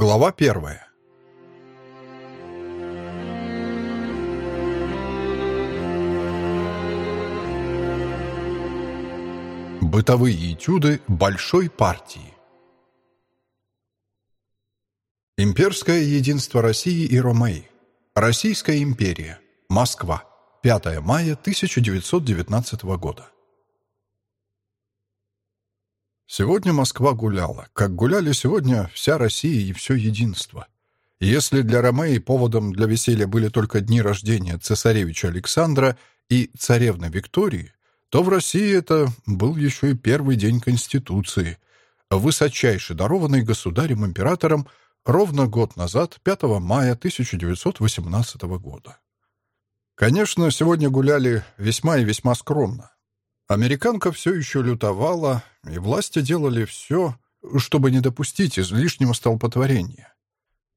Глава первая. Бытовые этюды большой партии. Имперское единство России и Ромеи. Российская империя. Москва. 5 мая 1919 года. Сегодня Москва гуляла, как гуляли сегодня вся Россия и все единство. Если для Ромеи поводом для веселья были только дни рождения цесаревича Александра и царевны Виктории, то в России это был еще и первый день Конституции, высочайше дарованный государем-императором ровно год назад, 5 мая 1918 года. Конечно, сегодня гуляли весьма и весьма скромно. Американка все еще лютовала, и власти делали все, чтобы не допустить излишнего столпотворения.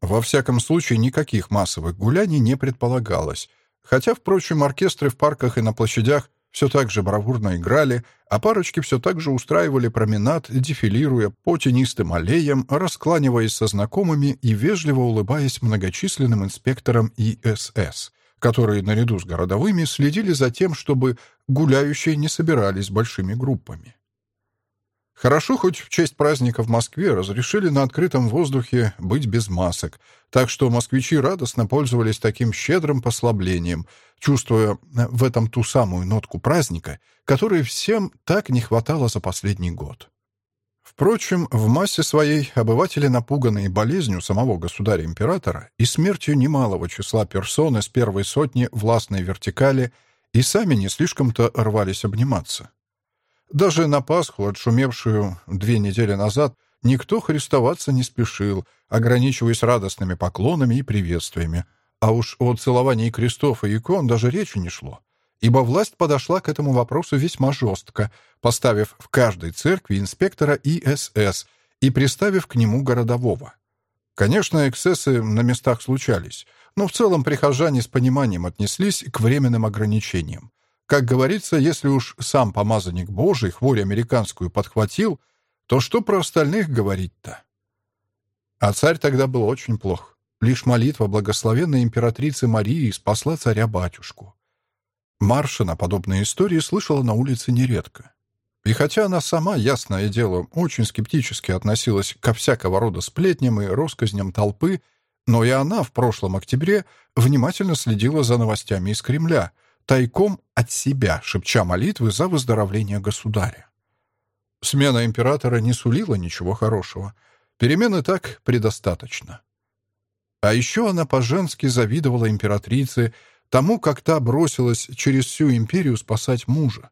Во всяком случае, никаких массовых гуляний не предполагалось, хотя, впрочем, оркестры в парках и на площадях все так же бравурно играли, а парочки все так же устраивали променад, дефилируя по тенистым аллеям, раскланиваясь со знакомыми и вежливо улыбаясь многочисленным инспекторам ИСС — которые наряду с городовыми следили за тем, чтобы гуляющие не собирались большими группами. Хорошо, хоть в честь праздника в Москве разрешили на открытом воздухе быть без масок, так что москвичи радостно пользовались таким щедрым послаблением, чувствуя в этом ту самую нотку праздника, которой всем так не хватало за последний год. Впрочем, в массе своей обыватели, напуганные болезнью самого государя-императора и смертью немалого числа персон из первой сотни властной вертикали, и сами не слишком-то рвались обниматься. Даже на Пасху, отшумевшую две недели назад, никто христоваться не спешил, ограничиваясь радостными поклонами и приветствиями, а уж о целовании крестов и икон даже речи не шло ибо власть подошла к этому вопросу весьма жестко, поставив в каждой церкви инспектора ИСС и приставив к нему городового. Конечно, эксцессы на местах случались, но в целом прихожане с пониманием отнеслись к временным ограничениям. Как говорится, если уж сам помазанник Божий хворь американскую подхватил, то что про остальных говорить-то? А царь тогда был очень плох. Лишь молитва благословенной императрицы Марии спасла царя-батюшку. Марша на подобные истории слышала на улице нередко. И хотя она сама, ясное дело, очень скептически относилась ко всякого рода сплетням и россказням толпы, но и она в прошлом октябре внимательно следила за новостями из Кремля, тайком от себя, шепча молитвы за выздоровление государя. Смена императора не сулила ничего хорошего. Перемены так предостаточно. А еще она по-женски завидовала императрице, тому, как та бросилась через всю империю спасать мужа.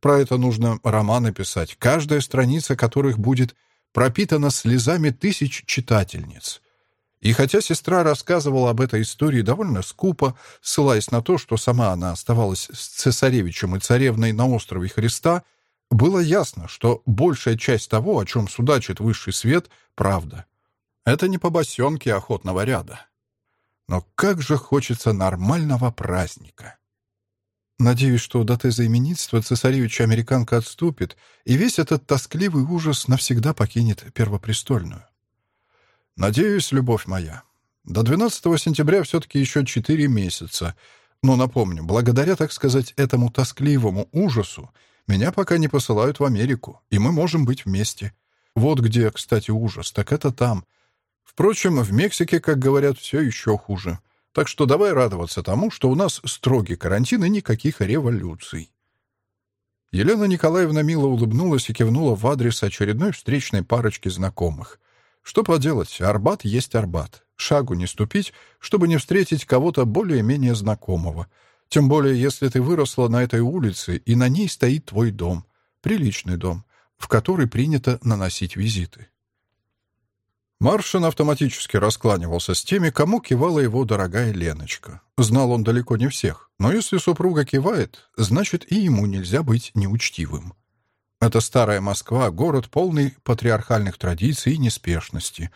Про это нужно романы писать, каждая страница которых будет пропитана слезами тысяч читательниц. И хотя сестра рассказывала об этой истории довольно скупо, ссылаясь на то, что сама она оставалась с цесаревичем и царевной на острове Христа, было ясно, что большая часть того, о чем судачит высший свет, — правда. Это не побосенки охотного ряда. Но как же хочется нормального праздника. Надеюсь, что до теза именинства цесаревича американка отступит, и весь этот тоскливый ужас навсегда покинет Первопрестольную. Надеюсь, любовь моя. До 12 сентября все-таки еще четыре месяца. Но напомню, благодаря, так сказать, этому тоскливому ужасу, меня пока не посылают в Америку, и мы можем быть вместе. Вот где, кстати, ужас, так это там — Впрочем, в Мексике, как говорят, все еще хуже. Так что давай радоваться тому, что у нас строгий карантин и никаких революций. Елена Николаевна мило улыбнулась и кивнула в адрес очередной встречной парочки знакомых. Что поделать, Арбат есть Арбат. Шагу не ступить, чтобы не встретить кого-то более-менее знакомого. Тем более, если ты выросла на этой улице, и на ней стоит твой дом. Приличный дом, в который принято наносить визиты. Маршин автоматически раскланивался с теми, кому кивала его дорогая Леночка. Знал он далеко не всех, но если супруга кивает, значит и ему нельзя быть неучтивым. Это старая Москва, город полный патриархальных традиций и неспешности.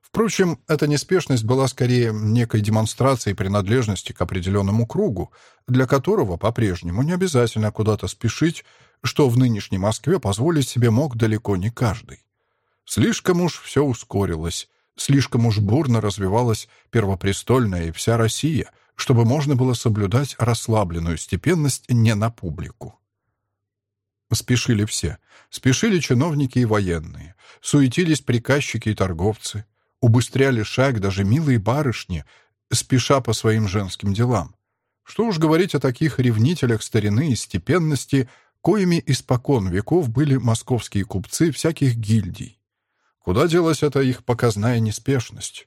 Впрочем, эта неспешность была скорее некой демонстрацией принадлежности к определенному кругу, для которого по-прежнему не обязательно куда-то спешить, что в нынешней Москве позволить себе мог далеко не каждый. Слишком уж все ускорилось. Слишком уж бурно развивалась первопрестольная и вся Россия, чтобы можно было соблюдать расслабленную степенность не на публику. Спешили все. Спешили чиновники и военные. Суетились приказчики и торговцы. Убыстряли шаг даже милые барышни, спеша по своим женским делам. Что уж говорить о таких ревнителях старины и степенности, коими испокон веков были московские купцы всяких гильдий. Куда делась эта их показная неспешность?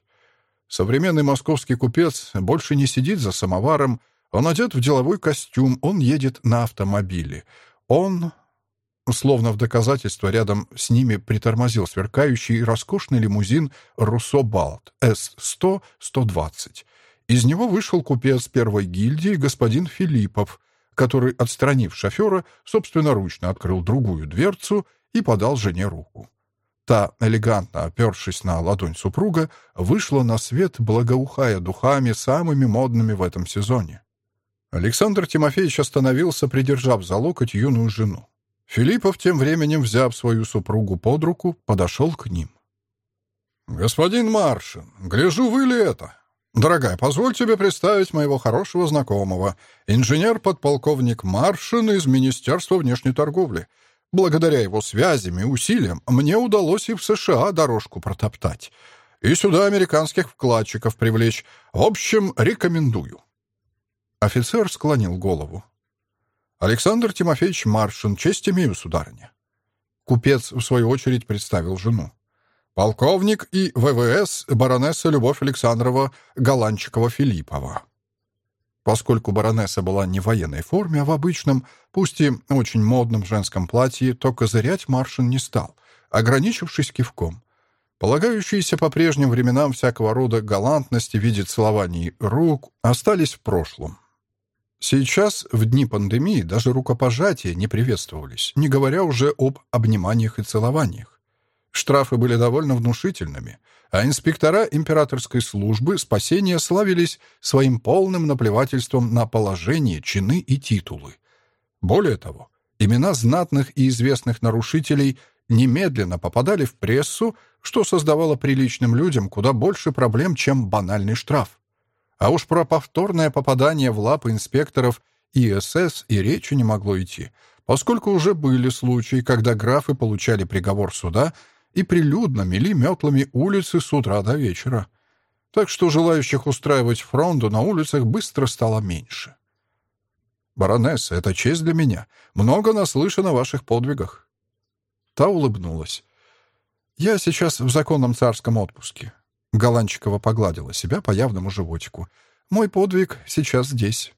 Современный московский купец больше не сидит за самоваром, он одет в деловой костюм, он едет на автомобиле. Он, словно в доказательство, рядом с ними притормозил сверкающий роскошный лимузин «Руссо Балт» С-100-120. Из него вышел купец первой гильдии господин Филиппов, который, отстранив шофера, собственноручно открыл другую дверцу и подал жене руку. Та, элегантно опершись на ладонь супруга, вышла на свет, благоухая духами, самыми модными в этом сезоне. Александр Тимофеевич остановился, придержав за локоть юную жену. Филиппов, тем временем, взяв свою супругу под руку, подошел к ним. «Господин Маршин, гляжу, вы ли это? «Дорогая, позволь тебе представить моего хорошего знакомого, инженер-подполковник Маршин из Министерства внешней торговли. Благодаря его связям и усилиям мне удалось и в США дорожку протоптать. И сюда американских вкладчиков привлечь. В общем, рекомендую». Офицер склонил голову. «Александр Тимофеевич Маршин, честь имею, сударыня». Купец, в свою очередь, представил жену. Полковник и ВВС баронесса Любовь Александрова Голанчикова-Филиппова. Поскольку баронесса была не в военной форме, а в обычном, пусть и очень модном женском платье, то козырять Маршин не стал, ограничившись кивком. Полагающиеся по прежним временам всякого рода галантности в виде целований рук остались в прошлом. Сейчас, в дни пандемии, даже рукопожатия не приветствовались, не говоря уже об обниманиях и целованиях. Штрафы были довольно внушительными, а инспектора императорской службы спасения славились своим полным наплевательством на положение, чины и титулы. Более того, имена знатных и известных нарушителей немедленно попадали в прессу, что создавало приличным людям куда больше проблем, чем банальный штраф. А уж про повторное попадание в лапы инспекторов ИСС и речи не могло идти, поскольку уже были случаи, когда графы получали приговор суда и прилюдно мели метлами улицы с утра до вечера. Так что желающих устраивать фронту на улицах быстро стало меньше. «Баронесса, это честь для меня. Много наслышан о ваших подвигах». Та улыбнулась. «Я сейчас в законном царском отпуске». Голанчикова погладила себя по явному животику. «Мой подвиг сейчас здесь».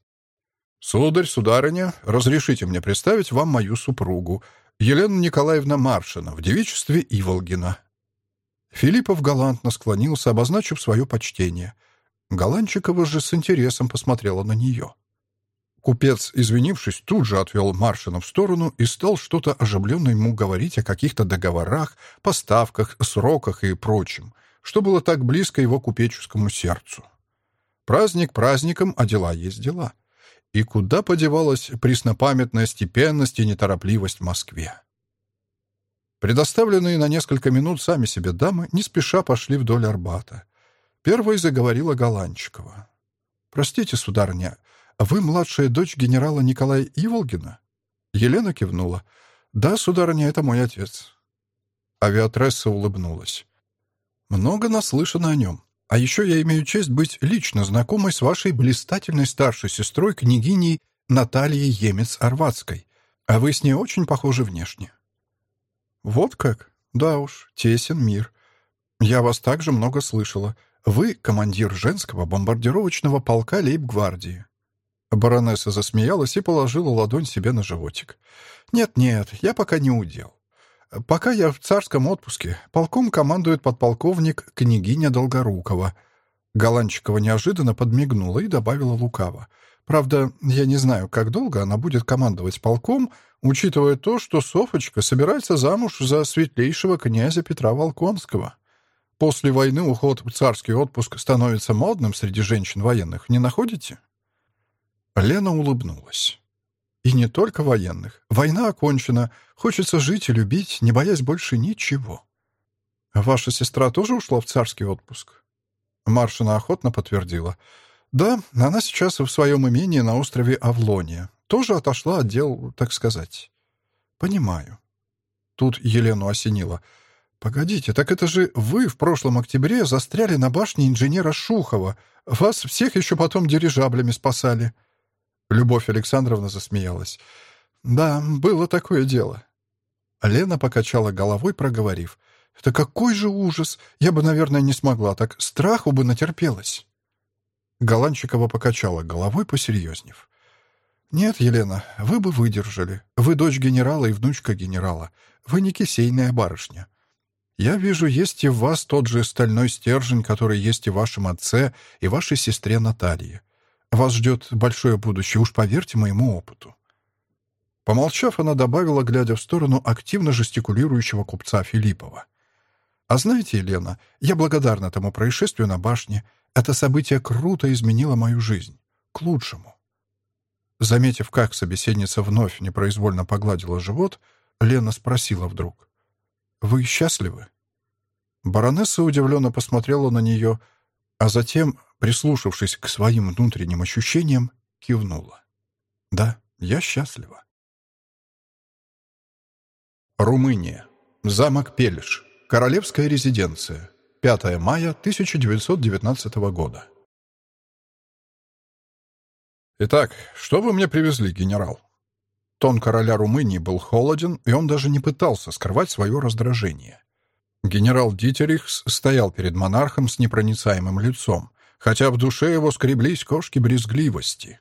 «Сударь, сударыня, разрешите мне представить вам мою супругу, Елена Николаевна Маршина в девичестве Иволгина. Филиппов галантно склонился, обозначив свое почтение. Голанчикова же с интересом посмотрела на нее. Купец, извинившись, тут же отвел Маршина в сторону и стал что-то оживленно ему говорить о каких-то договорах, поставках, сроках и прочем, что было так близко его купеческому сердцу. Праздник праздником, а дела есть дела. И куда подевалась преснопамятная степенность и неторопливость в Москве? Предоставленные на несколько минут сами себе дамы не спеша пошли вдоль Арбата. Первой заговорила Голанчикова. «Простите, сударыня, вы младшая дочь генерала Николая Иволгина?» Елена кивнула. «Да, сударыня, это мой отец». Авиатресса улыбнулась. «Много наслышано о нем. А еще я имею честь быть лично знакомой с вашей блистательной старшей сестрой, княгиней Натальей Емец-Орватской. А вы с ней очень похожи внешне». «Вот как? Да уж, тесен мир. Я вас также много слышала. Вы командир женского бомбардировочного полка лейб-гвардии». Баронесса засмеялась и положила ладонь себе на животик. «Нет-нет, я пока не удел. «Пока я в царском отпуске. Полком командует подполковник княгиня Долгорукова». Голанчикова неожиданно подмигнула и добавила лукаво. «Правда, я не знаю, как долго она будет командовать полком, учитывая то, что Софочка собирается замуж за светлейшего князя Петра Волконского. После войны уход в царский отпуск становится модным среди женщин военных, не находите?» Лена улыбнулась. И не только военных. Война окончена. Хочется жить и любить, не боясь больше ничего. «Ваша сестра тоже ушла в царский отпуск?» Маршина охотно подтвердила. «Да, она сейчас в своем имении на острове Авлония. Тоже отошла от дел, так сказать». «Понимаю». Тут Елену осенило. «Погодите, так это же вы в прошлом октябре застряли на башне инженера Шухова. Вас всех еще потом дирижаблями спасали». Любовь Александровна засмеялась. «Да, было такое дело». Лена покачала головой, проговорив. «Это какой же ужас! Я бы, наверное, не смогла так. Страху бы натерпелась». Голанчикова покачала головой, посерьезнев. «Нет, Елена, вы бы выдержали. Вы дочь генерала и внучка генерала. Вы не кисейная барышня. Я вижу, есть и в вас тот же стальной стержень, который есть и в вашем отце, и вашей сестре Наталье. Вас ждет большое будущее, уж поверьте моему опыту». Помолчав, она добавила, глядя в сторону активно жестикулирующего купца Филиппова. «А знаете, Елена, я благодарна тому происшествию на башне. Это событие круто изменило мою жизнь. К лучшему». Заметив, как собеседница вновь непроизвольно погладила живот, Лена спросила вдруг. «Вы счастливы?» Баронесса удивленно посмотрела на нее, а затем, прислушавшись к своим внутренним ощущениям, кивнула. «Да, я счастлива». Румыния. Замок Пелиш. Королевская резиденция. 5 мая 1919 года. «Итак, что вы мне привезли, генерал?» Тон короля Румынии был холоден, и он даже не пытался скрывать свое раздражение. Генерал Дитерихс стоял перед монархом с непроницаемым лицом, хотя в душе его скреблись кошки брезгливости.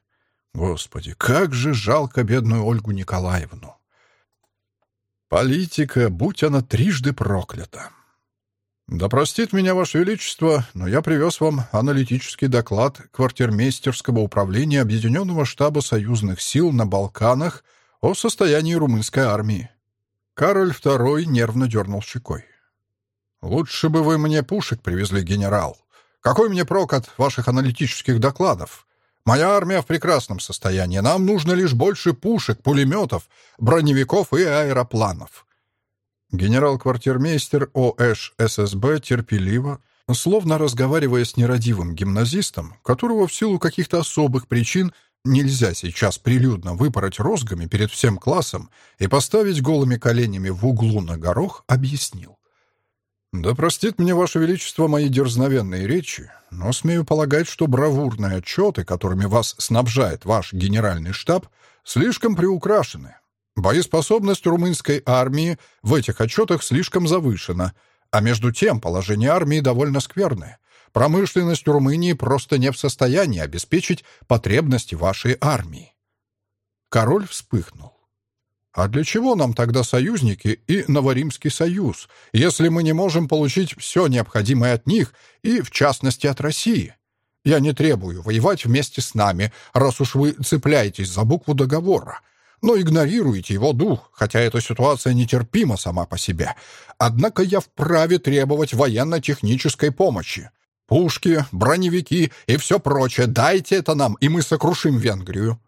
Господи, как же жалко бедную Ольгу Николаевну! Политика, будь она трижды проклята! «Да простит меня, Ваше Величество, но я привез вам аналитический доклад квартирмейстерского управления Объединенного штаба союзных сил на Балканах о состоянии румынской армии». Кароль II нервно дернул щекой. «Лучше бы вы мне пушек привезли, генерал. Какой мне прок от ваших аналитических докладов? Моя армия в прекрасном состоянии. Нам нужно лишь больше пушек, пулеметов, броневиков и аэропланов. Генерал-квартирмейстер ОШ ССБ терпеливо, словно разговаривая с нерадивым гимназистом, которого в силу каких-то особых причин нельзя сейчас прилюдно выпороть розгами перед всем классом и поставить голыми коленями в углу на горох, объяснил. «Да простит мне, Ваше Величество, мои дерзновенные речи, но смею полагать, что бравурные отчеты, которыми вас снабжает ваш генеральный штаб, слишком приукрашены. Боеспособность румынской армии в этих отчетах слишком завышена, а между тем положение армии довольно скверное. Промышленность Румынии просто не в состоянии обеспечить потребности вашей армии. Король вспыхнул. А для чего нам тогда союзники и Новоримский союз, если мы не можем получить все необходимое от них и, в частности, от России? Я не требую воевать вместе с нами, раз уж вы цепляетесь за букву договора но игнорируете его дух, хотя эта ситуация нетерпима сама по себе. Однако я вправе требовать военно-технической помощи. Пушки, броневики и все прочее. Дайте это нам, и мы сокрушим Венгрию.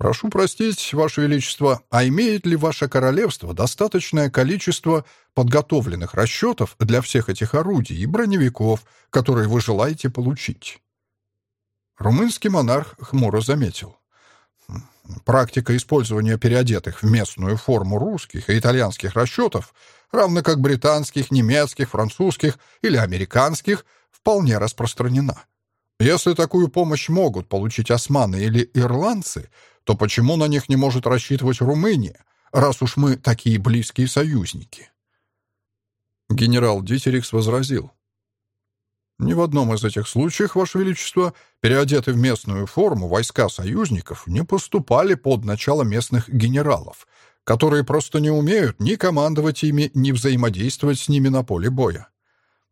Прошу простить, Ваше Величество, а имеет ли Ваше Королевство достаточное количество подготовленных расчетов для всех этих орудий и броневиков, которые вы желаете получить? Румынский монарх хмуро заметил. Практика использования переодетых в местную форму русских и итальянских расчетов, равно как британских, немецких, французских или американских, вполне распространена. Если такую помощь могут получить османы или ирландцы, то почему на них не может рассчитывать Румыния, раз уж мы такие близкие союзники? Генерал Дитерикс возразил. Ни в одном из этих случаев, Ваше Величество, переодеты в местную форму войска союзников не поступали под начало местных генералов, которые просто не умеют ни командовать ими, ни взаимодействовать с ними на поле боя.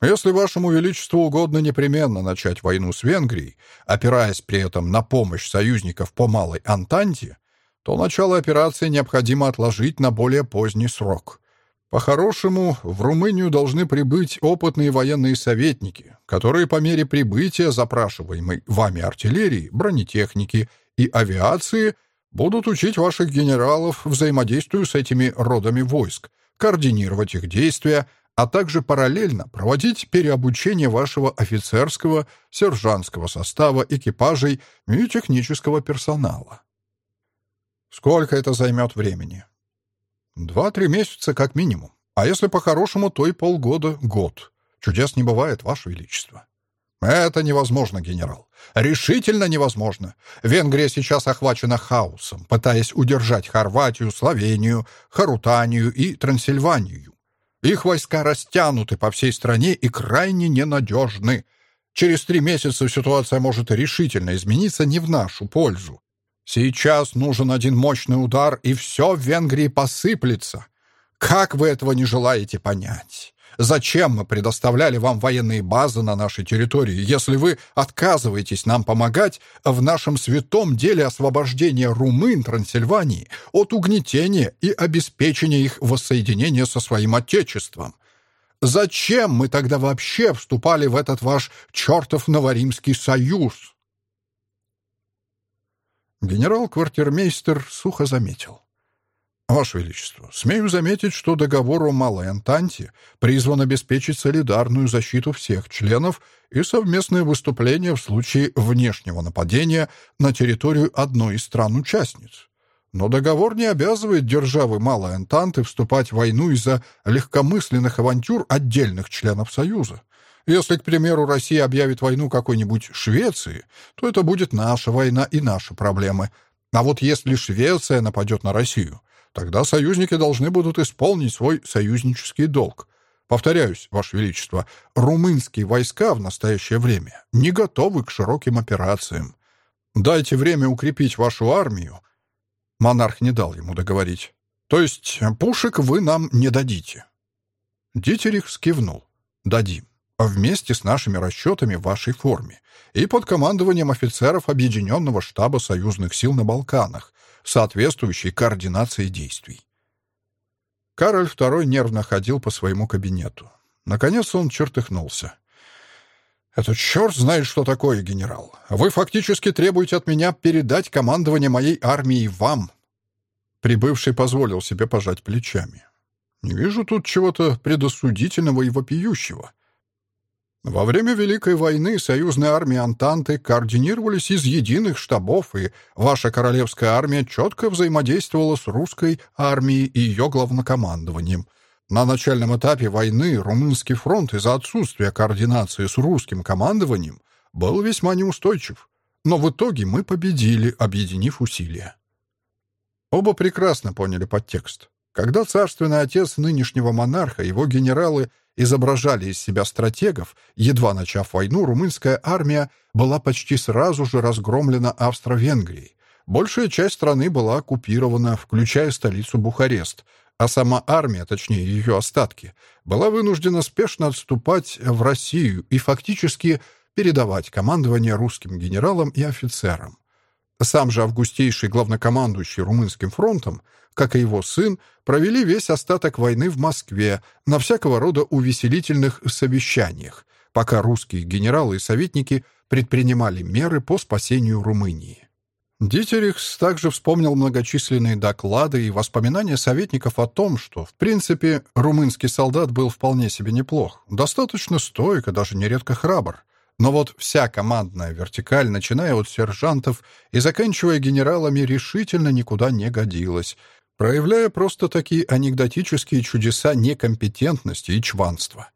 Если Вашему Величеству угодно непременно начать войну с Венгрией, опираясь при этом на помощь союзников по Малой Антанте, то начало операции необходимо отложить на более поздний срок — по-хорошему, в Румынию должны прибыть опытные военные советники, которые по мере прибытия запрашиваемой вами артиллерии, бронетехники и авиации будут учить ваших генералов взаимодействию с этими родами войск, координировать их действия, а также параллельно проводить переобучение вашего офицерского, сержантского состава, экипажей и технического персонала. Сколько это займет времени? Два-три месяца как минимум. А если по-хорошему, то и полгода, год. Чудес не бывает, Ваше Величество. Это невозможно, генерал. Решительно невозможно. Венгрия сейчас охвачена хаосом, пытаясь удержать Хорватию, Словению, Харутанию и Трансильванию. Их войска растянуты по всей стране и крайне ненадежны. Через три месяца ситуация может решительно измениться не в нашу пользу. Сейчас нужен один мощный удар, и все в Венгрии посыплется. Как вы этого не желаете понять? Зачем мы предоставляли вам военные базы на нашей территории, если вы отказываетесь нам помогать в нашем святом деле освобождения румын Трансильвании от угнетения и обеспечения их воссоединения со своим Отечеством? Зачем мы тогда вообще вступали в этот ваш чертов Новоримский союз?» Генерал-квартирмейстер сухо заметил. Ваше Величество, смею заметить, что договор о Малой Антанте призван обеспечить солидарную защиту всех членов и совместное выступление в случае внешнего нападения на территорию одной из стран-участниц. Но договор не обязывает державы Малой Антанты вступать в войну из-за легкомысленных авантюр отдельных членов Союза. Если, к примеру, Россия объявит войну какой-нибудь Швеции, то это будет наша война и наши проблемы. А вот если Швеция нападет на Россию, Тогда союзники должны будут исполнить свой союзнический долг. Повторяюсь, Ваше Величество, румынские войска в настоящее время не готовы к широким операциям. Дайте время укрепить вашу армию. Монарх не дал ему договорить. То есть пушек вы нам не дадите. Дитерих скивнул. Дадим. Вместе с нашими расчетами в вашей форме и под командованием офицеров Объединенного штаба союзных сил на Балканах, соответствующей координации действий. Кароль II нервно ходил по своему кабинету. Наконец он чертыхнулся. «Это черт знает, что такое, генерал. Вы фактически требуете от меня передать командование моей армии вам». Прибывший позволил себе пожать плечами. «Не вижу тут чего-то предосудительного и вопиющего. Во время Великой войны союзные армии Антанты координировались из единых штабов, и ваша королевская армия четко взаимодействовала с русской армией и ее главнокомандованием. На начальном этапе войны Румынский фронт из-за отсутствия координации с русским командованием был весьма неустойчив. Но в итоге мы победили, объединив усилия. Оба прекрасно поняли подтекст. Когда царственный отец нынешнего монарха, его генералы изображали из себя стратегов, едва начав войну, румынская армия была почти сразу же разгромлена Австро-Венгрией. Большая часть страны была оккупирована, включая столицу Бухарест, а сама армия, точнее ее остатки, была вынуждена спешно отступать в Россию и фактически передавать командование русским генералам и офицерам. Сам же августейший главнокомандующий Румынским фронтом, как и его сын, провели весь остаток войны в Москве на всякого рода увеселительных совещаниях, пока русские генералы и советники предпринимали меры по спасению Румынии. Дитерихс также вспомнил многочисленные доклады и воспоминания советников о том, что, в принципе, румынский солдат был вполне себе неплох, достаточно стойк и даже нередко храбр, но вот вся командная вертикаль, начиная от сержантов и заканчивая генералами, решительно никуда не годилась, проявляя просто такие анекдотические чудеса некомпетентности и чванства.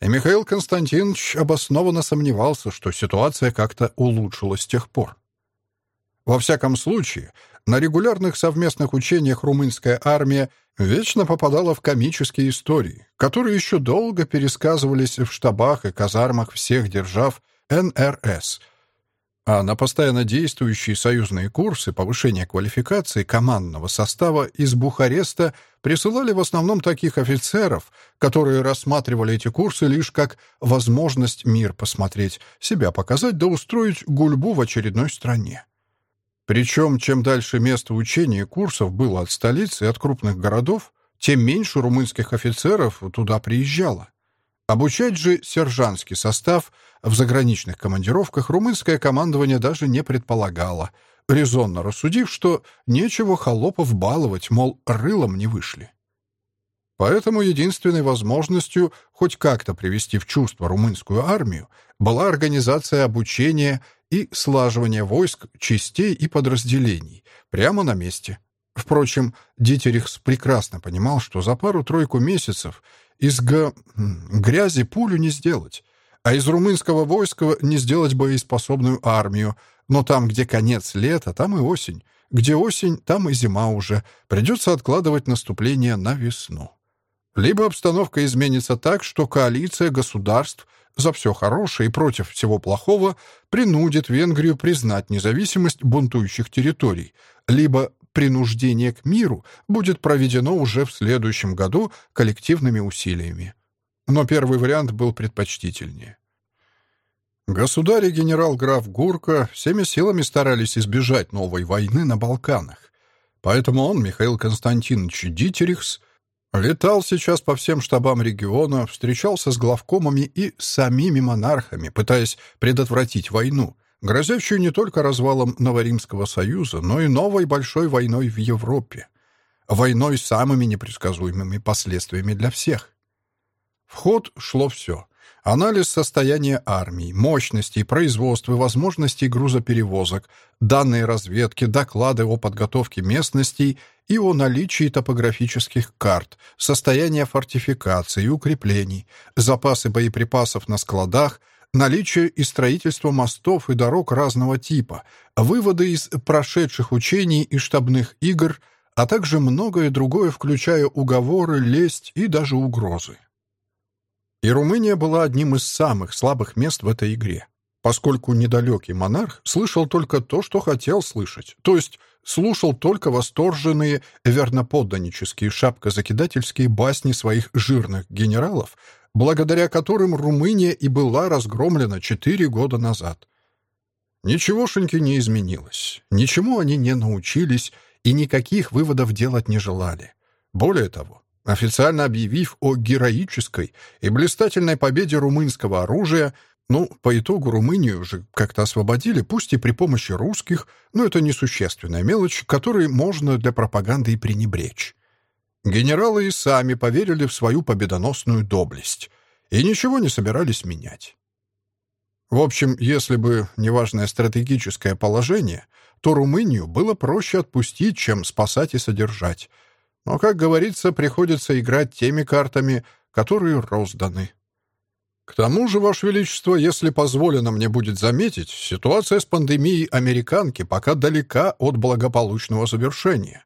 И Михаил Константинович обоснованно сомневался, что ситуация как-то улучшилась с тех пор. Во всяком случае, на регулярных совместных учениях румынская армия вечно попадала в комические истории, которые еще долго пересказывались в штабах и казармах всех держав НРС, а на постоянно действующие союзные курсы повышения квалификации командного состава из Бухареста присылали в основном таких офицеров, которые рассматривали эти курсы лишь как возможность мир посмотреть, себя показать да устроить гульбу в очередной стране. Причем, чем дальше место учения курсов было от столицы и от крупных городов, тем меньше румынских офицеров туда приезжало. Обучать же сержантский состав в заграничных командировках румынское командование даже не предполагало, резонно рассудив, что нечего холопов баловать, мол, рылом не вышли. Поэтому единственной возможностью хоть как-то привести в чувство румынскую армию была организация обучения и слаживания войск, частей и подразделений прямо на месте. Впрочем, Дитерихс прекрасно понимал, что за пару-тройку месяцев из г... грязи пулю не сделать, а из румынского войска не сделать боеспособную армию, но там, где конец лета, там и осень. Где осень, там и зима уже. Придется откладывать наступление на весну. Либо обстановка изменится так, что коалиция государств за все хорошее и против всего плохого принудит Венгрию признать независимость бунтующих территорий, либо принуждение к миру будет проведено уже в следующем году коллективными усилиями. Но первый вариант был предпочтительнее. Государь и генерал-граф Гурка всеми силами старались избежать новой войны на Балканах. Поэтому он, Михаил Константинович Дитерихс, летал сейчас по всем штабам региона, встречался с главкомами и самими монархами, пытаясь предотвратить войну, грозящую не только развалом Новоримского союза, но и новой большой войной в Европе. Войной с самыми непредсказуемыми последствиями для всех. В ход шло все — Анализ состояния армии, мощностей, производства возможностей грузоперевозок, данные разведки, доклады о подготовке местностей и о наличии топографических карт, состояние фортификаций и укреплений, запасы боеприпасов на складах, наличие и строительство мостов и дорог разного типа, выводы из прошедших учений и штабных игр, а также многое другое, включая уговоры, лесть и даже угрозы. И Румыния была одним из самых слабых мест в этой игре, поскольку недалекий монарх слышал только то, что хотел слышать, то есть слушал только восторженные верноподданнические шапкозакидательские басни своих жирных генералов, благодаря которым Румыния и была разгромлена четыре года назад. Ничегошеньки не изменилось, ничему они не научились и никаких выводов делать не желали. Более того, официально объявив о героической и блистательной победе румынского оружия, ну, по итогу Румынию уже как-то освободили, пусть и при помощи русских, но это несущественная мелочь, которой можно для пропаганды и пренебречь. Генералы и сами поверили в свою победоносную доблесть и ничего не собирались менять. В общем, если бы неважное стратегическое положение, то Румынию было проще отпустить, чем спасать и содержать — но, как говорится, приходится играть теми картами, которые розданы. К тому же, Ваше Величество, если позволено мне будет заметить, ситуация с пандемией американки пока далека от благополучного завершения.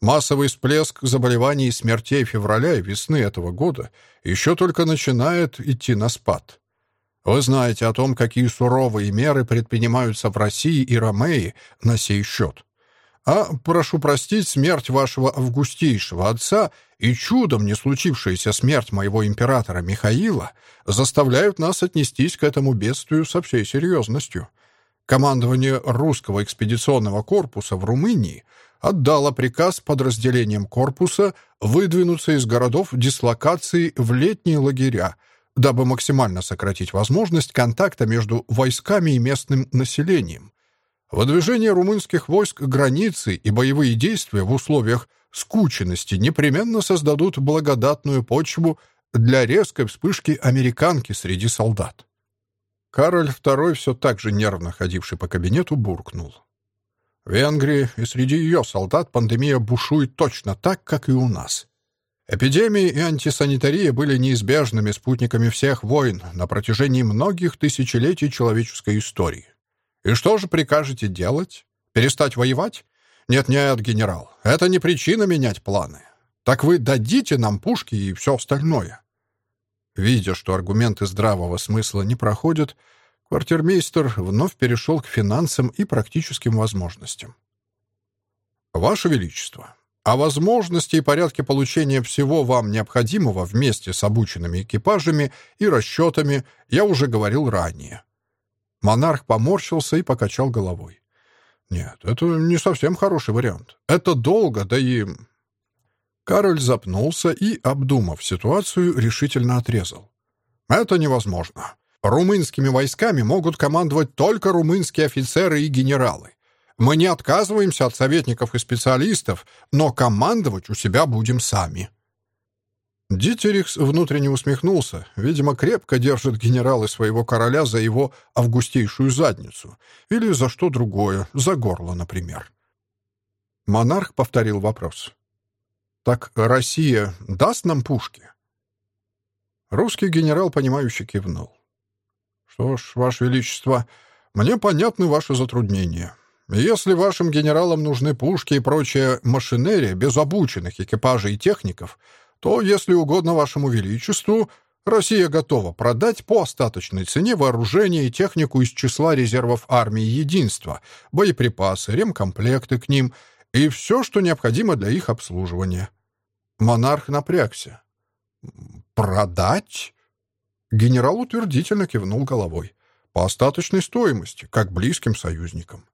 Массовый всплеск заболеваний и смертей февраля и весны этого года еще только начинает идти на спад. Вы знаете о том, какие суровые меры предпринимаются в России и Ромеи на сей счет. А, прошу простить, смерть вашего августейшего отца и чудом не случившаяся смерть моего императора Михаила заставляют нас отнестись к этому бедствию со всей серьезностью. Командование русского экспедиционного корпуса в Румынии отдало приказ подразделениям корпуса выдвинуться из городов дислокации в летние лагеря, дабы максимально сократить возможность контакта между войсками и местным населением, Выдвижение румынских войск границы и боевые действия в условиях скученности непременно создадут благодатную почву для резкой вспышки американки среди солдат. Кароль II, все так же нервно ходивший по кабинету, буркнул. В Венгрии и среди ее солдат пандемия бушует точно так, как и у нас. Эпидемии и антисанитария были неизбежными спутниками всех войн на протяжении многих тысячелетий человеческой истории. И что же прикажете делать? Перестать воевать? Нет-нет, генерал, это не причина менять планы. Так вы дадите нам пушки и все остальное. Видя, что аргументы здравого смысла не проходят, квартирмейстер вновь перешел к финансам и практическим возможностям. «Ваше Величество, о возможности и порядке получения всего вам необходимого вместе с обученными экипажами и расчетами я уже говорил ранее. Монарх поморщился и покачал головой. «Нет, это не совсем хороший вариант. Это долго, да и...» Кароль запнулся и, обдумав ситуацию, решительно отрезал. «Это невозможно. Румынскими войсками могут командовать только румынские офицеры и генералы. Мы не отказываемся от советников и специалистов, но командовать у себя будем сами». Дитерикс внутренне усмехнулся. Видимо, крепко держит генералы своего короля за его августейшую задницу. Или за что другое, за горло, например. Монарх повторил вопрос. «Так Россия даст нам пушки?» Русский генерал, понимающе кивнул. «Что ж, Ваше Величество, мне понятны ваши затруднения. Если вашим генералам нужны пушки и прочая машинерия без обученных экипажей и техников — то, если угодно вашему величеству, Россия готова продать по остаточной цене вооружение и технику из числа резервов армии Единства, боеприпасы, ремкомплекты к ним и все, что необходимо для их обслуживания. Монарх напрягся. «Продать?» Генерал утвердительно кивнул головой. «По остаточной стоимости, как близким союзникам».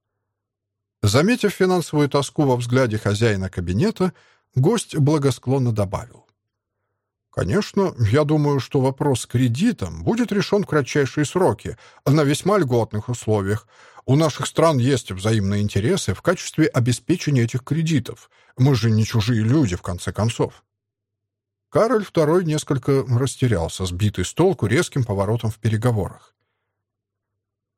Заметив финансовую тоску во взгляде хозяина кабинета, гость благосклонно добавил. Конечно, я думаю, что вопрос с кредитом будет решен в кратчайшие сроки, на весьма льготных условиях. У наших стран есть взаимные интересы в качестве обеспечения этих кредитов. Мы же не чужие люди, в конце концов. Кароль II несколько растерялся, сбитый с толку резким поворотом в переговорах.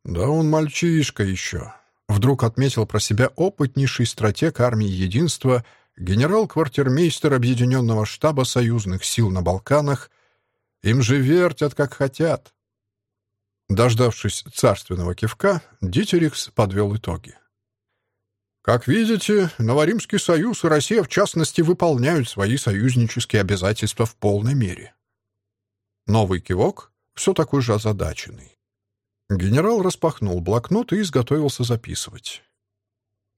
«Да он мальчишка еще», — вдруг отметил про себя опытнейший стратег армии Единства — генерал-квартирмейстер Объединенного штаба союзных сил на Балканах. Им же вертят, как хотят. Дождавшись царственного кивка, Дитерикс подвел итоги. Как видите, Новоримский союз и Россия, в частности, выполняют свои союзнические обязательства в полной мере. Новый кивок все такой же озадаченный. Генерал распахнул блокнот и изготовился записывать.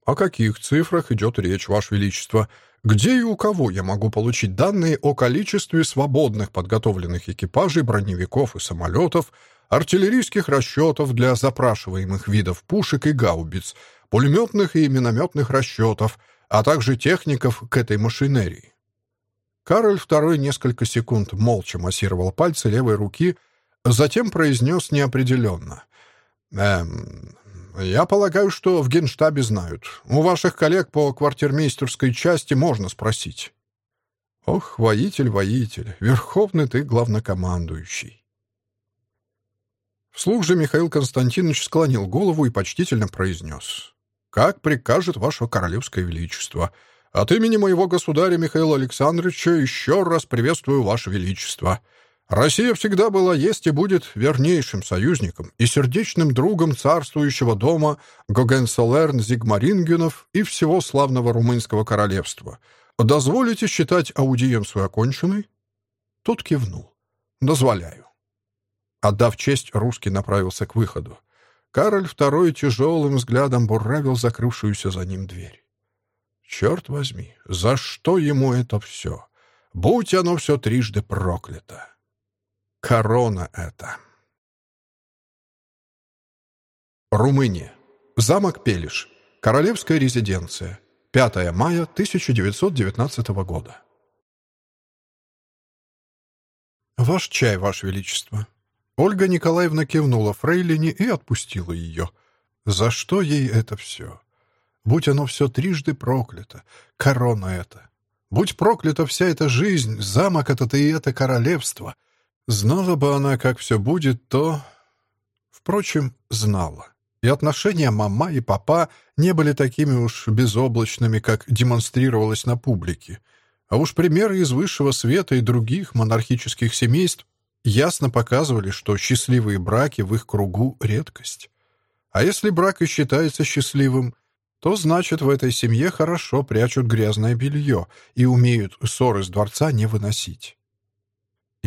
«О каких цифрах идет речь, Ваше Величество? Где и у кого я могу получить данные о количестве свободных подготовленных экипажей, броневиков и самолетов, артиллерийских расчетов для запрашиваемых видов пушек и гаубиц, пулеметных и минометных расчетов, а также техников к этой машинерии?» Кароль II несколько секунд молча массировал пальцы левой руки, затем произнес неопределенно. «Эм, я полагаю, что в генштабе знают. У ваших коллег по квартирмейстерской части можно спросить. Ох, воитель, воитель, верховный ты главнокомандующий. Вслух же Михаил Константинович склонил голову и почтительно произнес. «Как прикажет ваше королевское величество. От имени моего государя Михаила Александровича еще раз приветствую ваше величество. Россия всегда была, есть и будет вернейшим союзником и сердечным другом царствующего дома Гогенсолерн-Зигмарингенов и всего славного румынского королевства. Дозволите считать аудиенцию оконченной?» Тот кивнул. «Дозволяю». Отдав честь, русский направился к выходу. Кароль II тяжелым взглядом буравил закрывшуюся за ним дверь. «Черт возьми, за что ему это все? Будь оно все трижды проклято!» Корона это. Румыния. Замок Пелиш. Королевская резиденция. 5 мая 1919 года. «Ваш чай, Ваше Величество». Ольга Николаевна кивнула фрейлине и отпустила ее. За что ей это все? Будь оно все трижды проклято. Корона это. Будь проклята вся эта жизнь, замок этот и это королевство — Знала бы она, как все будет, то... Впрочем, знала. И отношения мама и папа не были такими уж безоблачными, как демонстрировалось на публике. А уж примеры из высшего света и других монархических семейств ясно показывали, что счастливые браки в их кругу — редкость. А если брак и считается счастливым, то значит в этой семье хорошо прячут грязное белье и умеют ссоры с дворца не выносить.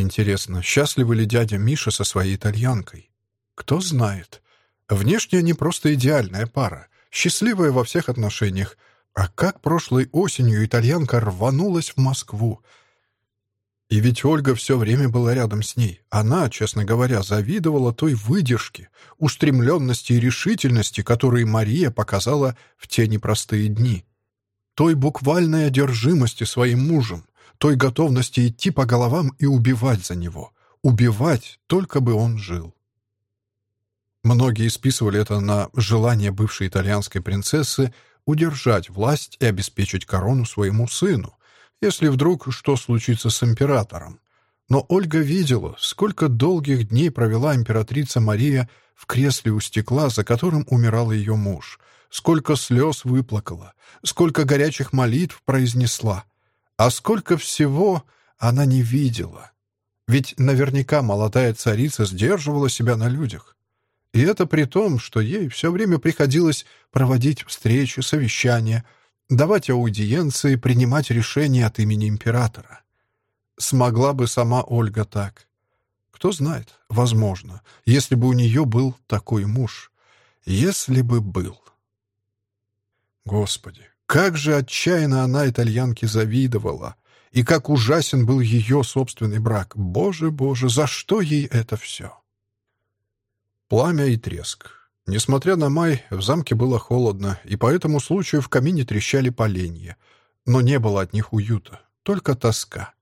Интересно, счастливы ли дядя Миша со своей итальянкой? Кто знает. Внешне они просто идеальная пара, счастливая во всех отношениях. А как прошлой осенью итальянка рванулась в Москву? И ведь Ольга все время была рядом с ней. Она, честно говоря, завидовала той выдержке, устремленности и решительности, которые Мария показала в те непростые дни. Той буквальной одержимости своим мужем, той готовности идти по головам и убивать за него. Убивать, только бы он жил. Многие списывали это на желание бывшей итальянской принцессы удержать власть и обеспечить корону своему сыну. если вдруг что случится с императором. Но Ольга видела, сколько долгих дней провела императрица Мария в кресле у стекла, за которым умирал ее муж, сколько слез выплакала, сколько горячих молитв произнесла, а сколько всего она не видела. Ведь наверняка молодая царица сдерживала себя на людях. И это при том, что ей все время приходилось проводить встречи, совещания, давать аудиенции, принимать решения от имени императора. Смогла бы сама Ольга так. Кто знает, возможно, если бы у нее был такой муж. Если бы был. Господи, как же отчаянно она итальянке завидовала. И как ужасен был ее собственный брак. Боже, боже, за что ей это все? Пламя и треск. Несмотря на май, в замке было холодно, и по этому случаю в камине трещали поленья. Но не было от них уюта, только тоска.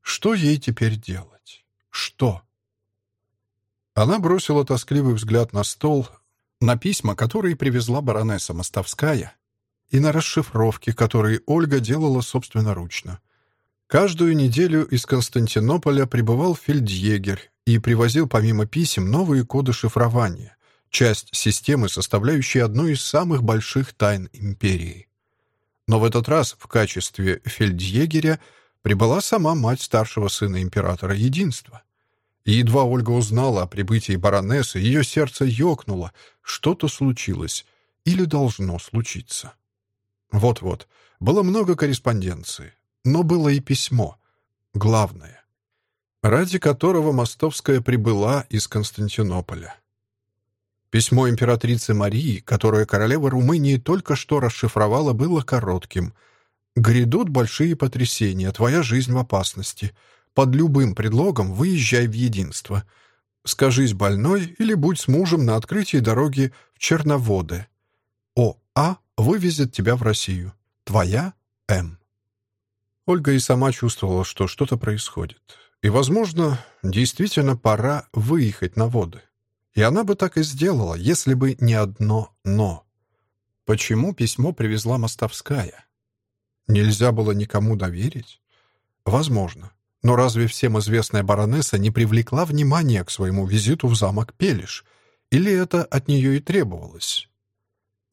Что ей теперь делать? Что? Она бросила тоскливый взгляд на стол, на письма, которые привезла баронесса Мостовская, и на расшифровки, которые Ольга делала собственноручно. Каждую неделю из Константинополя прибывал фельдъегерь и привозил помимо писем новые коды шифрования, часть системы, составляющей одну из самых больших тайн империи. Но в этот раз в качестве фельдъегеря прибыла сама мать старшего сына императора Единства. И едва Ольга узнала о прибытии баронессы, ее сердце ёкнуло, что-то случилось или должно случиться. Вот-вот, было много корреспонденции, но было и письмо, главное, ради которого Мостовская прибыла из Константинополя. Письмо императрицы Марии, которое королева Румынии только что расшифровала, было коротким. «Грядут большие потрясения, твоя жизнь в опасности. Под любым предлогом выезжай в единство. Скажись больной или будь с мужем на открытии дороги в Черноводы. О. А. вывезет тебя в Россию. Твоя М». Ольга и сама чувствовала, что что-то происходит. И, возможно, действительно пора выехать на воды. И она бы так и сделала, если бы не одно «но». Почему письмо привезла Мостовская? Нельзя было никому доверить? Возможно. Но разве всем известная баронесса не привлекла внимание к своему визиту в замок Пелиш? Или это от нее и требовалось?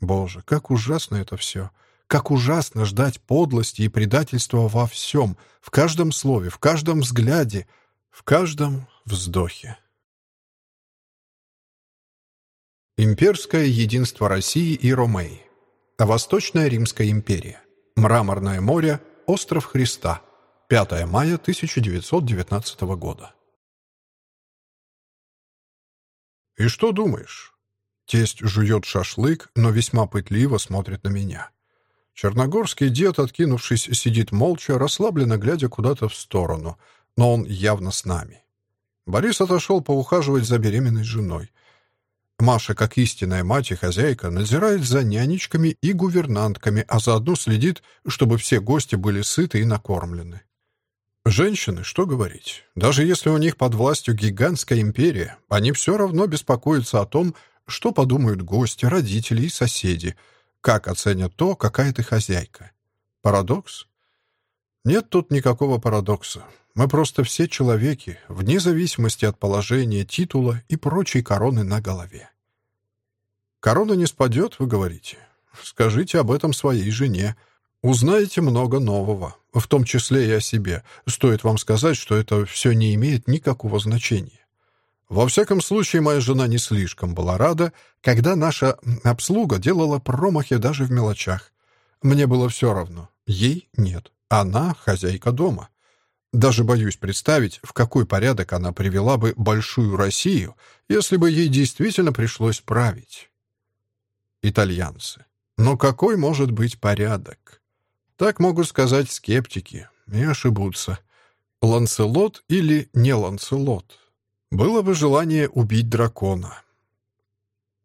Боже, как ужасно это все! Как ужасно ждать подлости и предательства во всем, в каждом слове, в каждом взгляде, в каждом вздохе. Имперское единство России и Ромеи. Восточная Римская империя. Мраморное море. Остров Христа. 5 мая 1919 года. «И что думаешь?» Тесть жует шашлык, но весьма пытливо смотрит на меня. Черногорский дед, откинувшись, сидит молча, расслабленно глядя куда-то в сторону, но он явно с нами. Борис отошел поухаживать за беременной женой. Маша, как истинная мать и хозяйка, надзирает за нянечками и гувернантками, а заодно следит, чтобы все гости были сыты и накормлены. Женщины, что говорить, даже если у них под властью гигантская империя, они все равно беспокоятся о том, что подумают гости, родители и соседи — как оценят то, какая ты хозяйка? Парадокс? Нет тут никакого парадокса. Мы просто все человеки, вне зависимости от положения, титула и прочей короны на голове. Корона не спадет, вы говорите? Скажите об этом своей жене. Узнаете много нового, в том числе и о себе. Стоит вам сказать, что это все не имеет никакого значения. Во всяком случае, моя жена не слишком была рада, когда наша обслуга делала промахи даже в мелочах. Мне было все равно. Ей нет. Она хозяйка дома. Даже боюсь представить, в какой порядок она привела бы большую Россию, если бы ей действительно пришлось править. Итальянцы. Но какой может быть порядок? Так могут сказать скептики, и ошибутся. Ланселот или не Ланселот? Было бы желание убить дракона.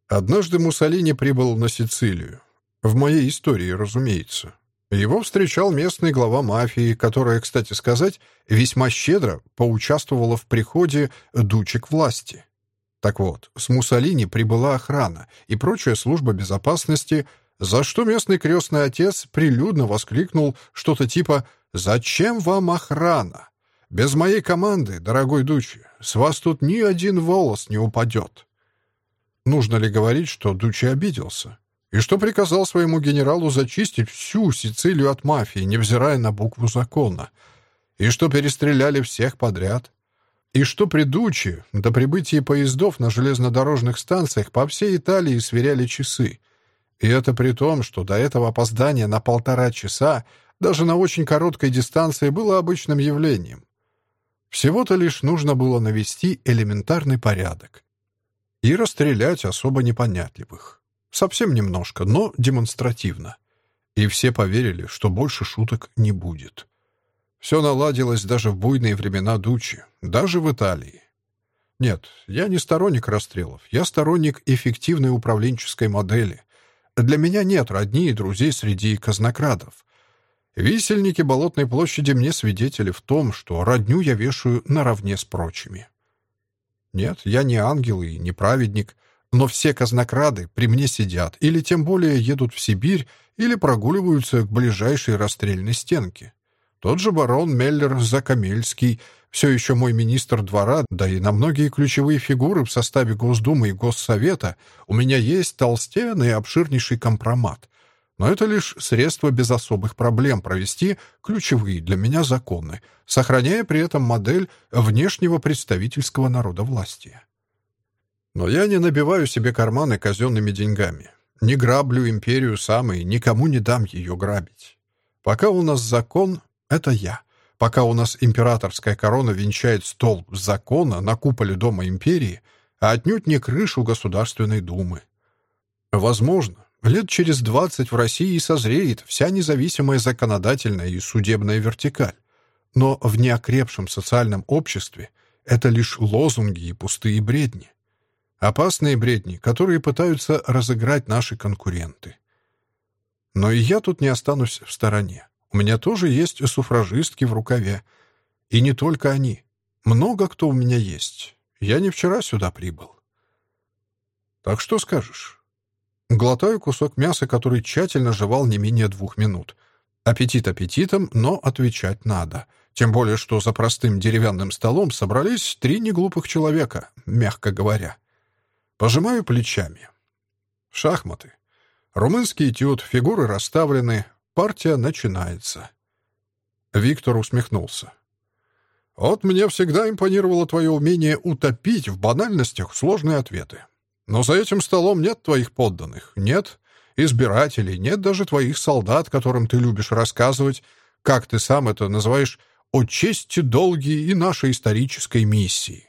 Однажды Муссолини прибыл на Сицилию. В моей истории, разумеется. Его встречал местный глава мафии, которая, кстати сказать, весьма щедро поучаствовала в приходе дучек власти. Так вот, с Муссолини прибыла охрана и прочая служба безопасности, за что местный крестный отец прилюдно воскликнул что-то типа «Зачем вам охрана? Без моей команды, дорогой Дучи, с вас тут ни один волос не упадет». Нужно ли говорить, что Дучи обиделся? И что приказал своему генералу зачистить всю Сицилию от мафии, невзирая на букву закона? И что перестреляли всех подряд? И что при Дучи до прибытия поездов на железнодорожных станциях по всей Италии сверяли часы? И это при том, что до этого опоздание на полтора часа даже на очень короткой дистанции было обычным явлением. Всего-то лишь нужно было навести элементарный порядок и расстрелять особо непонятливых. Совсем немножко, но демонстративно. И все поверили, что больше шуток не будет. Все наладилось даже в буйные времена Дучи, даже в Италии. Нет, я не сторонник расстрелов, я сторонник эффективной управленческой модели. Для меня нет родни и друзей среди казнокрадов. Висельники Болотной площади мне свидетели в том, что родню я вешаю наравне с прочими. Нет, я не ангел и не праведник, но все казнокрады при мне сидят или тем более едут в Сибирь или прогуливаются к ближайшей расстрельной стенке. Тот же барон Меллер Закамельский, все еще мой министр двора, да и на многие ключевые фигуры в составе Госдумы и Госсовета у меня есть толстенный и обширнейший компромат. Но это лишь средство без особых проблем провести ключевые для меня законы, сохраняя при этом модель внешнего представительского народа власти. Но я не набиваю себе карманы казенными деньгами. Не граблю империю сам и никому не дам ее грабить. Пока у нас закон, это я. Пока у нас императорская корона венчает стол закона на куполе Дома империи, а отнюдь не крышу Государственной Думы. Возможно, лет через двадцать в России созреет вся независимая законодательная и судебная вертикаль. Но в неокрепшем социальном обществе это лишь лозунги и пустые бредни. Опасные бредни, которые пытаются разыграть наши конкуренты. Но и я тут не останусь в стороне. У меня тоже есть суфражистки в рукаве. И не только они. Много кто у меня есть. Я не вчера сюда прибыл. Так что скажешь? Глотаю кусок мяса, который тщательно жевал не менее двух минут. Аппетит аппетитом, но отвечать надо. Тем более, что за простым деревянным столом собрались три неглупых человека, мягко говоря. Пожимаю плечами. Шахматы. Румынский этюд, фигуры расставлены, Партия начинается. Виктор усмехнулся. «Вот мне всегда импонировало твое умение утопить в банальностях сложные ответы. Но за этим столом нет твоих подданных, нет избирателей, нет даже твоих солдат, которым ты любишь рассказывать, как ты сам это называешь, о чести, долги и нашей исторической миссии.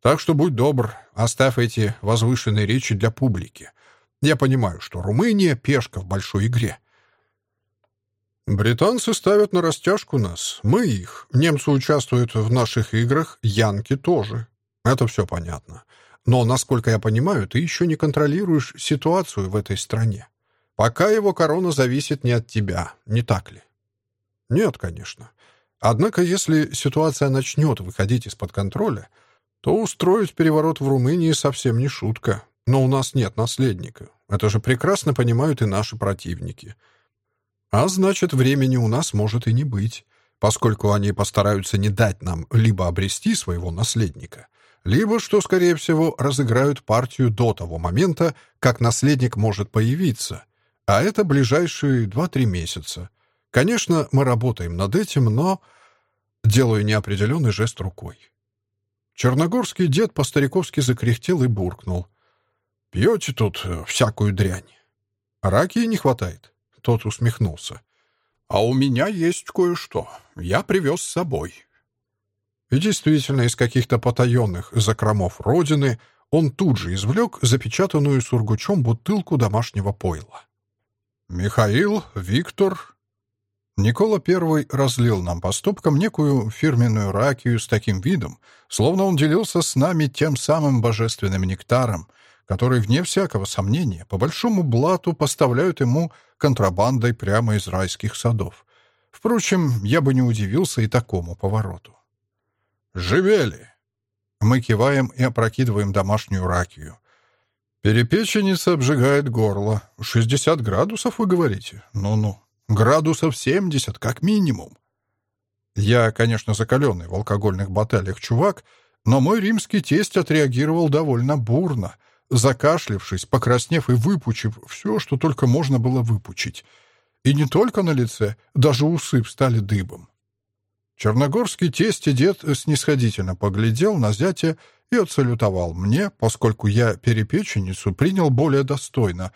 Так что будь добр, оставь эти возвышенные речи для публики. Я понимаю, что Румыния — пешка в большой игре. Британцы ставят на растяжку нас, мы их. Немцы участвуют в наших играх, янки тоже. Это все понятно. Но, насколько я понимаю, ты еще не контролируешь ситуацию в этой стране. Пока его корона зависит не от тебя, не так ли? Нет, конечно. Однако, если ситуация начнет выходить из-под контроля, то устроить переворот в Румынии совсем не шутка. Но у нас нет наследника. Это же прекрасно понимают и наши противники — а значит, времени у нас может и не быть, поскольку они постараются не дать нам либо обрести своего наследника, либо, что, скорее всего, разыграют партию до того момента, как наследник может появиться, а это ближайшие 2-3 месяца. Конечно, мы работаем над этим, но... Делаю неопределенный жест рукой. Черногорский дед по-стариковски закряхтел и буркнул. «Пьете тут всякую дрянь. Раки не хватает». Тот усмехнулся. «А у меня есть кое-что. Я привез с собой». И действительно, из каких-то потаенных закромов родины он тут же извлек запечатанную сургучом бутылку домашнего пойла. «Михаил, Виктор...» Никола I разлил нам по стопкам некую фирменную ракию с таким видом, словно он делился с нами тем самым божественным нектаром, который, вне всякого сомнения, по большому блату поставляют ему контрабандой прямо из райских садов. Впрочем, я бы не удивился и такому повороту. «Живели!» Мы киваем и опрокидываем домашнюю ракию. Перепеченица обжигает горло. «Шестьдесят градусов, вы говорите? Ну-ну. Градусов семьдесят, как минимум. Я, конечно, закаленный в алкогольных баталиях чувак, но мой римский тесть отреагировал довольно бурно, закашлившись, покраснев и выпучив все, что только можно было выпучить. И не только на лице, даже усы встали дыбом. Черногорский тесть и дед снисходительно поглядел на зятя и отсалютовал мне, поскольку я перепеченицу принял более достойно.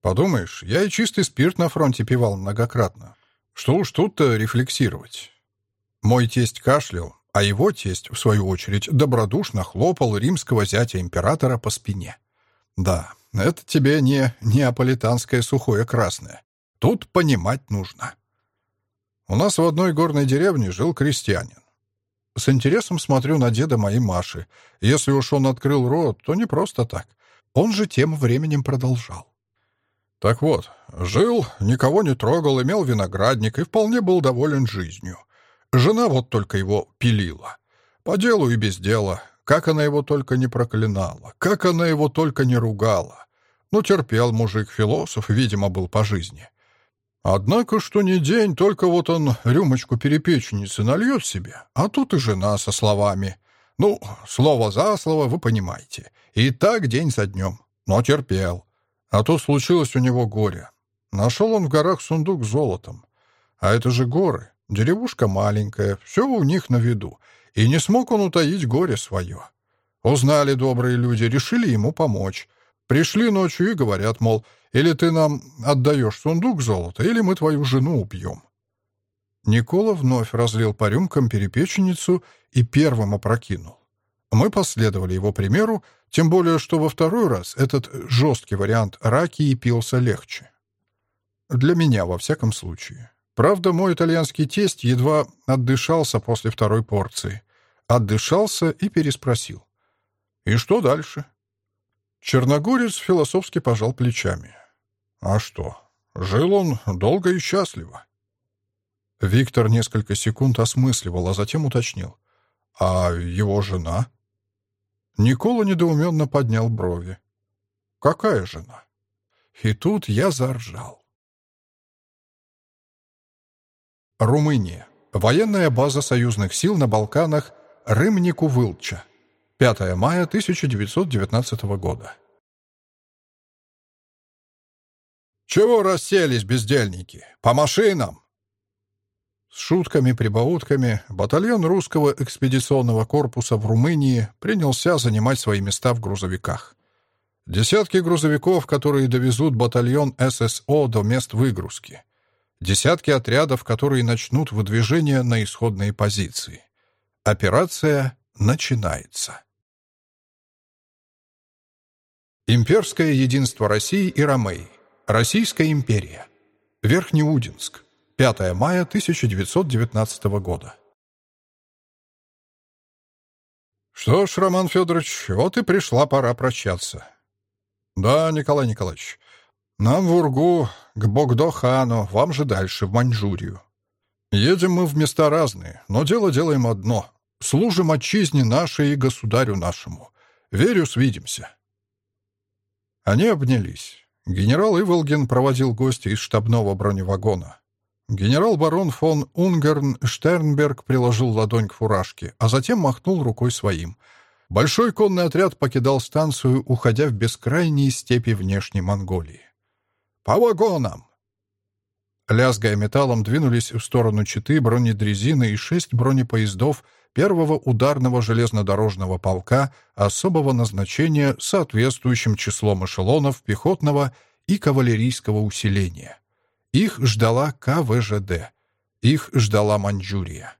Подумаешь, я и чистый спирт на фронте пивал многократно. Что уж тут-то рефлексировать. Мой тесть кашлял, а его тесть, в свою очередь, добродушно хлопал римского зятя императора по спине. Да, это тебе не неаполитанское сухое красное. Тут понимать нужно. У нас в одной горной деревне жил крестьянин. С интересом смотрю на деда моей Маши. Если уж он открыл рот, то не просто так. Он же тем временем продолжал. Так вот, жил, никого не трогал, имел виноградник и вполне был доволен жизнью. Жена вот только его пилила. По делу и без дела. Как она его только не проклинала, как она его только не ругала. Ну, терпел мужик-философ, видимо, был по жизни. Однако, что ни день, только вот он рюмочку перепеченицы нальет себе, а тут и жена со словами. Ну, слово за слово, вы понимаете. И так день за днем. Но терпел. А то случилось у него горе. Нашел он в горах сундук с золотом. А это же горы. Деревушка маленькая, все у них на виду. И не смог он утаить горе свое. Узнали добрые люди, решили ему помочь. Пришли ночью и говорят, мол, или ты нам отдаешь сундук золота, или мы твою жену убьем. Никола вновь разлил по рюмкам перепеченицу и первым опрокинул. Мы последовали его примеру, тем более, что во второй раз этот жесткий вариант раки и пился легче. Для меня, во всяком случае. Правда, мой итальянский тесть едва отдышался после второй порции. Отдышался и переспросил. «И что дальше?» Черногорец философски пожал плечами. А что? Жил он долго и счастливо. Виктор несколько секунд осмысливал, а затем уточнил. А его жена? Никола недоуменно поднял брови. Какая жена? И тут я заржал. Румыния. Военная база союзных сил на Балканах Рымнику-Вылча. 5 мая 1919 года. «Чего расселись, бездельники? По машинам!» С шутками-прибаутками батальон русского экспедиционного корпуса в Румынии принялся занимать свои места в грузовиках. Десятки грузовиков, которые довезут батальон ССО до мест выгрузки. Десятки отрядов, которые начнут выдвижение на исходные позиции. Операция начинается. Имперское единство России и Ромеи. Российская империя. Верхнеудинск. 5 мая 1919 года. Что ж, Роман Федорович, вот и пришла пора прощаться. Да, Николай Николаевич, нам в Ургу, к Богдо-хану, вам же дальше, в Маньчжурию. Едем мы в места разные, но дело делаем одно. Служим отчизне нашей и государю нашему. Верю, свидимся. Они обнялись. Генерал Иволгин проводил гостя из штабного броневагона. Генерал-барон фон Унгерн Штернберг приложил ладонь к фуражке, а затем махнул рукой своим. Большой конный отряд покидал станцию, уходя в бескрайние степи внешней Монголии. «По вагонам!» Лязгая металлом, двинулись в сторону Читы бронедрезины и шесть бронепоездов первого ударного железнодорожного полка особого назначения соответствующим числом эшелонов пехотного и кавалерийского усиления. Их ждала КВЖД. Их ждала Маньчжурия.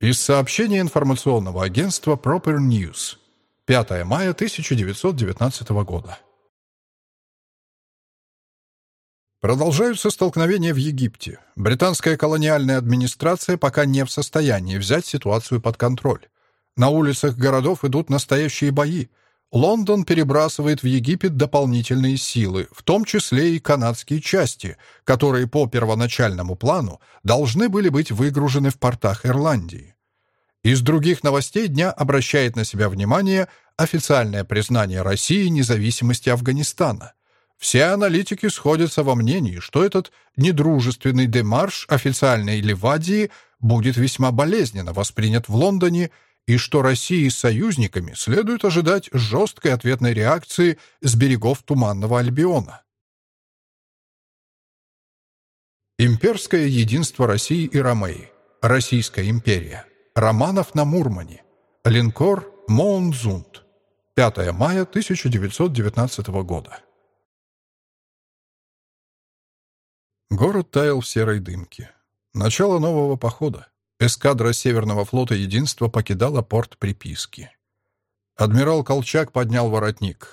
Из сообщения информационного агентства Proper News. 5 мая 1919 года. Продолжаются столкновения в Египте. Британская колониальная администрация пока не в состоянии взять ситуацию под контроль. На улицах городов идут настоящие бои. Лондон перебрасывает в Египет дополнительные силы, в том числе и канадские части, которые по первоначальному плану должны были быть выгружены в портах Ирландии. Из других новостей дня обращает на себя внимание официальное признание России независимости Афганистана – Все аналитики сходятся во мнении, что этот недружественный демарш официальной Ливадии будет весьма болезненно воспринят в Лондоне и что России с союзниками следует ожидать жесткой ответной реакции с берегов Туманного Альбиона. Имперское единство России и Ромеи. Российская империя. Романов на Мурмане. Линкор Моунзунд. 5 мая 1919 года. Город таял в серой дымке. Начало нового похода. Эскадра Северного флота Единства покидала порт приписки. Адмирал Колчак поднял воротник.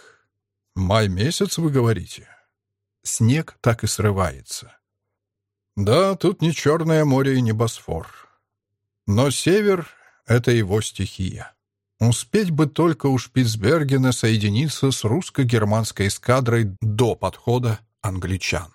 «Май месяц, вы говорите?» Снег так и срывается. Да, тут не Черное море и не Босфор. Но север — это его стихия. Успеть бы только у Шпицбергена соединиться с русско-германской эскадрой до подхода англичан.